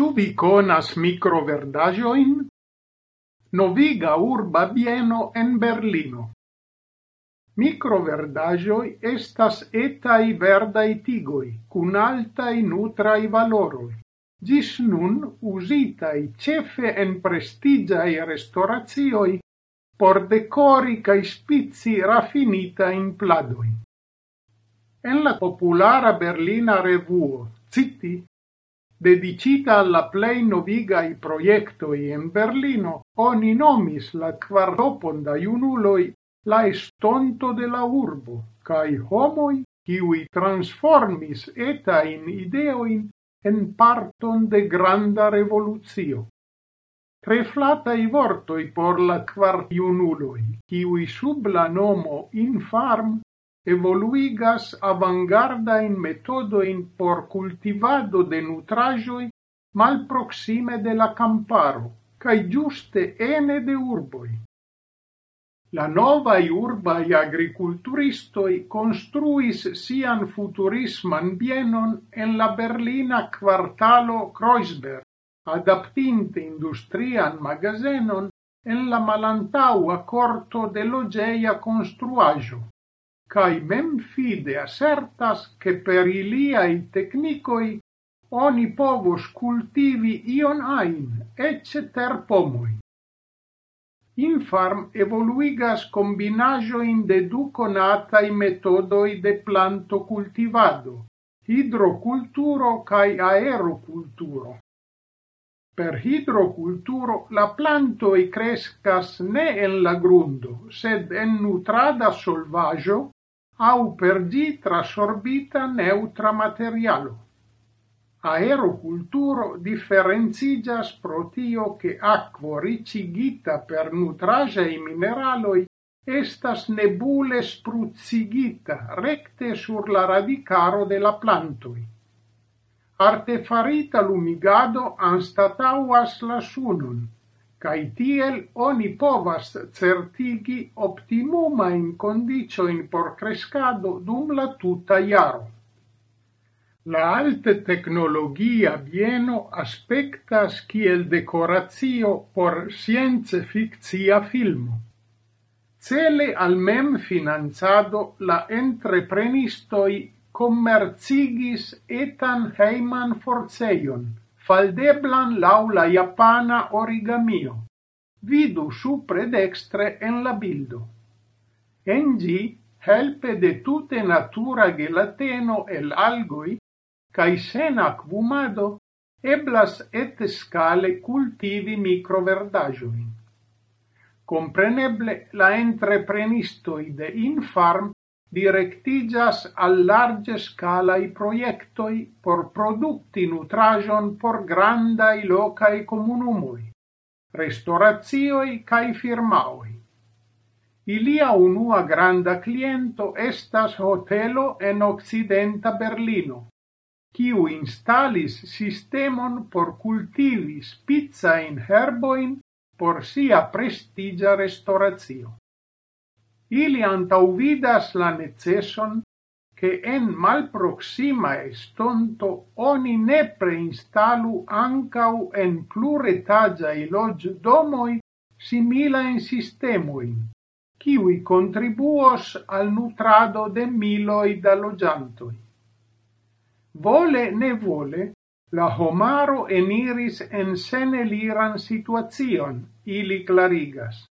Ĉu vi konas mikroverdaĵojn? Noviga urba bieno en Berlino. Microverdagioi estas etai verdai tigoi, cun altai nutrai valoroi. Gis nun usitai cefe en prestigiai restaurazioi por decori cae spizi raffinita in pladoi. En la populara Berlina revuo, Citi, dedicita alla plei novigai proiectoi in Berlino, oni nomis la quartopon da iunuloi la estonto de la urbo, cae homoi qui transformis etain ideoin en parton de granda revoluzio. Tre flatai vortoi por la quart iunuloi, qui sub la nomo infarm evoluigas metodo in por cultivado de nutrajoi mal proxime de la camparo, cae giuste ene de urboi. La nova urba i agriculturistoi construis sian futurisman bienon en la berlina quartalo Kreuzberg, adaptinte industrian magazenon en la malantaua corto de logeia construajo cae mem fide assertas che per iliai technicoi oni povos cultivi ion ain, ecce ter pomoi. Infarm evoluigas combinajoin de du conatai metodoi de planto cultivado, hidroculturo cae aeroculturo. Per hidroculturo la plantoi crescas ne en la grundo, sed en nutrada solvajo, au per gi trasorbita neutra materialo. Aeroculturo differenzigas pro tio che acquo ricigita per nutragei mineraloi estas nebule spruzzigita recte sur la radicaro de la plantoi. Artefarita lumigado anstatauas la sunun, cae tiel oni povas certigi condicio in por crescado dum la tuta iaro. La alte tecnologia bieno aspectas kiel decoratio por science fictia filmo. Cele al mem finanzado la entreprenistoi commercigis etan heiman forceion, – faldeblan laula japana origamio. Vidu supre dekstre en la bildo. En gi, helpe de tute natura gelateno el algoi, cae sen acvumado, eblas et scale cultivi microverdagioin. Compreneble, la entreprenistoi de Infarm directigas al i projecti por producti nutrajon por granda i loca i komunumoj, restaurazioi kai firmaoi Ilia unua granda cliento estas hotelo en occidenta Berlino, kiu instalis sistemon por cultivi spizzain herboin por sia prestigia restauratio ili antauvidas la necesson che en malproxima estonto oni ne preinstalu ancau en pluretagiai log domoi simila in sistemoin, kiwi contribuos al nutrado de miloi da logiantoi. Vole ne vole, la homaro eniris en seneliran situazion, ili clarigas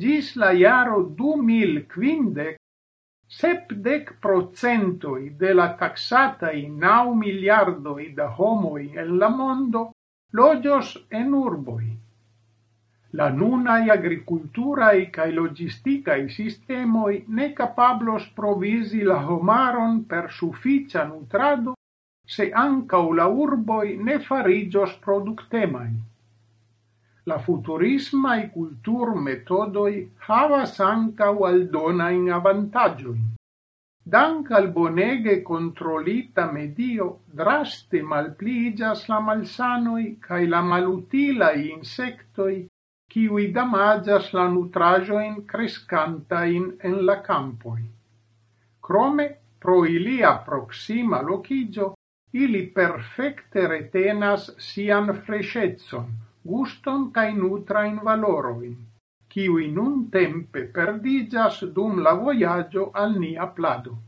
gis la iaro du mil quindec, sepdec procentoi de la taxatai nau miliardoi da homoi en la mondo logios en urboi. La nunai agriculturai cae logisticae sistemoi ne capablos provisi la homaron per sufficia nutrado se ancau la urboi ne farigios productemai la futurisma e cultur metodoi havas ancau aldona in avantaĝojn. Dank al bonege controlita medio draste malpliiĝas la malsanoi cae la malutila insectoi kiui damaĝas la nutrajoin crescantain en la campoi. Crome, pro ilia proxima locigio, ili perfecte retenas sian freŝecon – guston cae nutrain valoroin, kiui nun tempe perdigas dum la voyaggio al nia plado.